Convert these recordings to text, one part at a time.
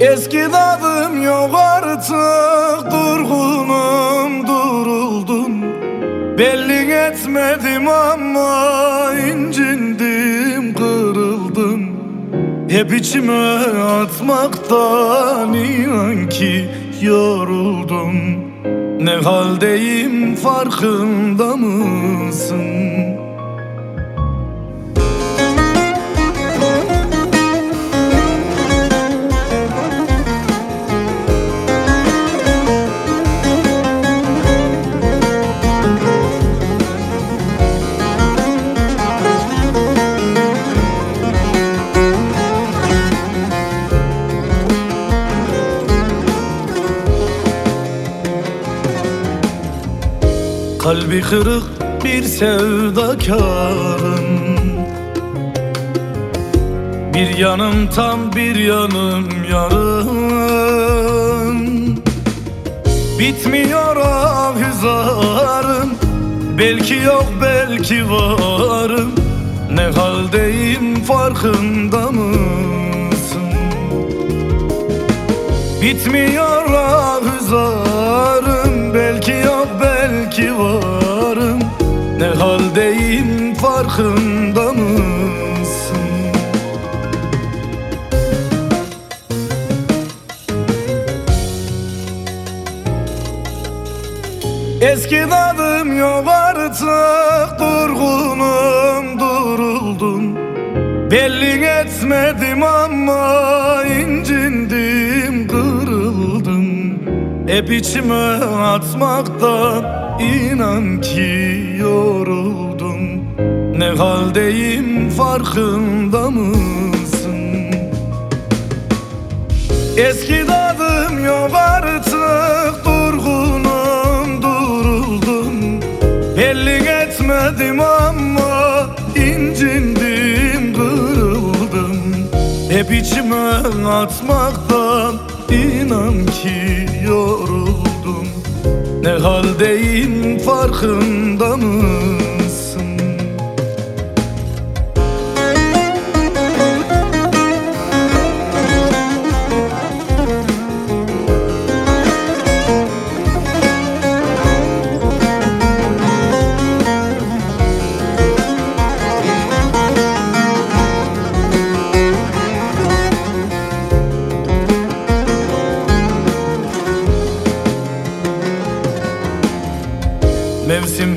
Eski tadım yok artık Durgunum duruldum. Belli etmedim ama incindim kırıldım. Hep içime atmaktan inan ki yoruldum. Ne haldeyim farkında mısın? Kalbi kırık bir sevdakarım. Bir yanım tam bir yanım yarım. Bitmiyor ah hüzarım Belki yok belki varım. Ne haldeyim farkında mısın? Bitmiyor ah hüzarım Belki yok varım. Ne haldeyim farkında mısın? Eski tadım yok artık Durgunum duruldum. Belli etmedim ama incindim kırıldım. Hep içime atmaktan inan ki yoruldum. Ne haldeyim farkında mısın? Eski tadım yok artık Durgunum duruldum. Belli etmedim ama incindim kırıldım. Hep içime atmaktan inan ki yoruldum Ne haldeyim farkında mısın?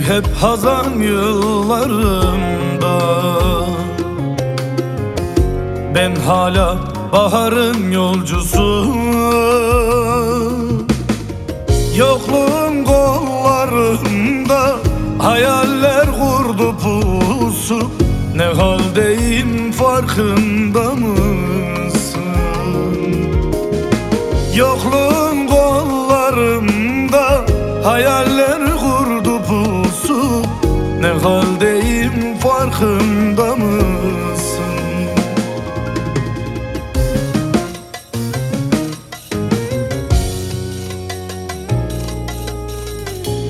Hep hazan yıllarımda. Ben hala baharın yolcusu. Yokluğun kollarında Hayaller kurdu pusu. Ne haldeyim farkında mısın? Yokluğun kollarımda Hayaller Ne haldeyim farkında mısın?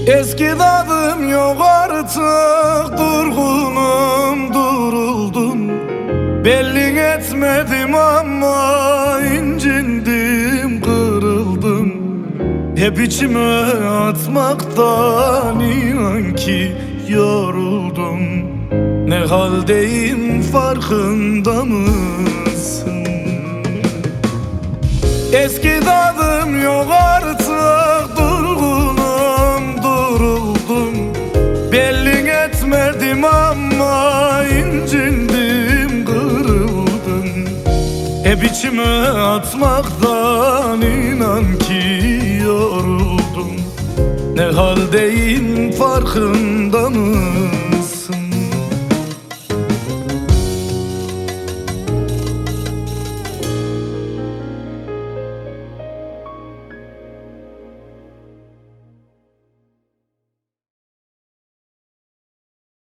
Eski tadım yok artık Durgunum duruldum Belli etmedim ama incindim kırıldım Hep içime atmaktan inan ki yoruldum. Ne haldeyim farkında mısın? Eski tadım yok artık Durgunum duruldum. Belli etmedim ama incindim kırıldım. Hep içime atmaktan inan ki haldeyim farkında mısın?